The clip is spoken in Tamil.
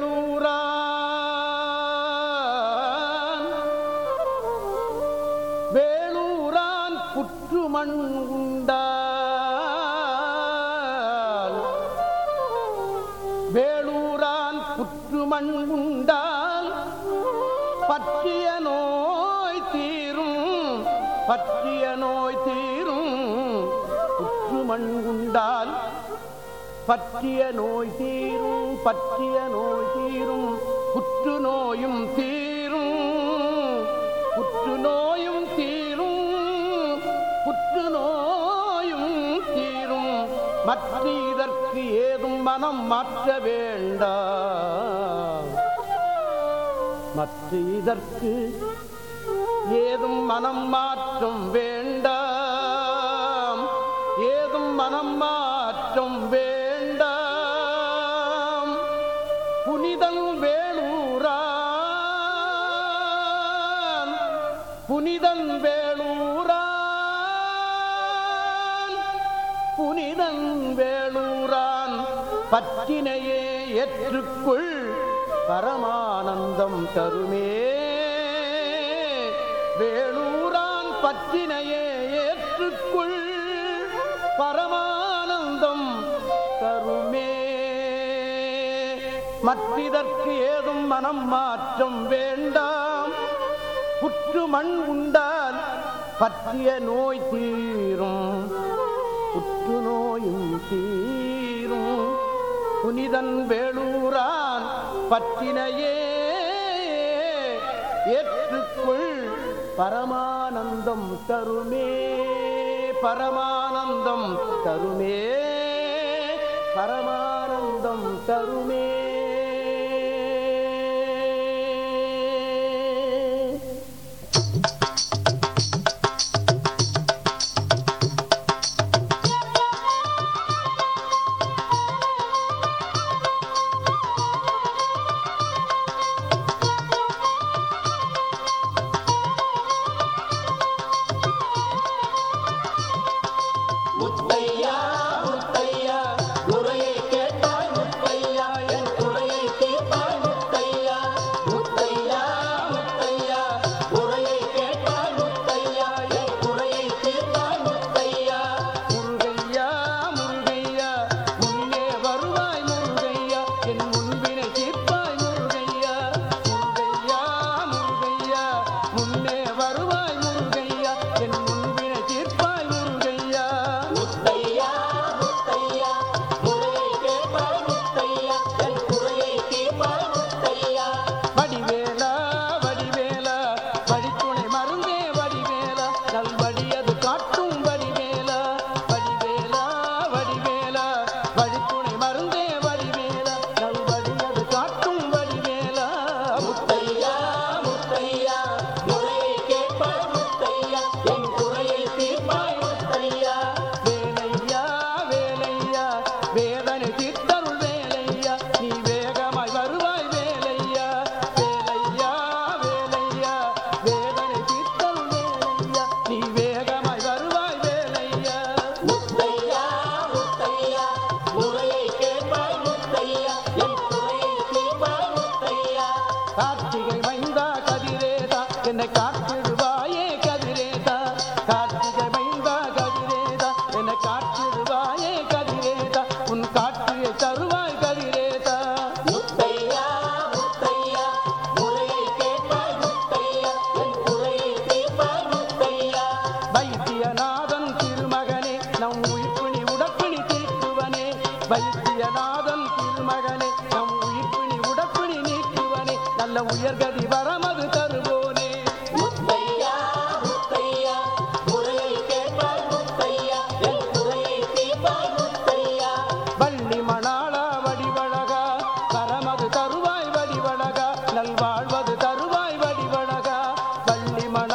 வேளூரான் வேளூரான் குற்றுமண் உண்டால் வேளூரான் குற்றுமண் உண்டால் பற்றிய நோய் தீரும் பற்றிய நோய் தீரும். குற்றுமண் உண்டால் பற்றிய நோய் தீரும் பற்றிய நோய் தீரும் புற்று நோயும் தீரும் புற்று நோயும் தீரும் புற்று நோயும் தீரும். மற்ற இதற்கு ஏதும் மனம் மாற்ற வேண்டாம் மற்ற இதற்கு ஏதும் மனம் மாற்றம் வேண்டாம் ஏதும் மனம் மாற்றம் வேண்டாம் புனிதன் வேளூரான். புனிதன் வேளூரான். பற்றினையே ஏற்றுக்குள். பரமானந்தம் தருமே. வேளூரான் பற்றினையே ஏற்றுக்குள். பரமானந்தம் தருமே. மற்றிதற்கு ஏதும் மனம் மாற்றம் வேண்டாம் புற்று மண் உண்டால் பற்றிய நோய் தீரும். புற்று நோயும் தீரும். புனிதன் வேளூரான் பற்றினையே ஏற்றுக்குள். பரமானந்தம் தருமே. பரமானந்தம் தருமே. பரமானந்தம் தருமே. என்னை காத்திடுவாயே கதிரேதா. கார்த்திகை மைந்தா கதிரேதா. என்னை காத்திடுவாயே கதிரேதா. உன் காட்சியை தருவாய் கதிரேதா. வைத்தியநாதன் திருமகனே நம் உயிர்ப்பிணி உடப்பிணி தீர்க்குவனே வைத்தியநாதன் திருமகனே நம் உயிர்ப்பிணி உடப்பிணி நீக்குவனே. நல்ல உயர்கதி வரமா மண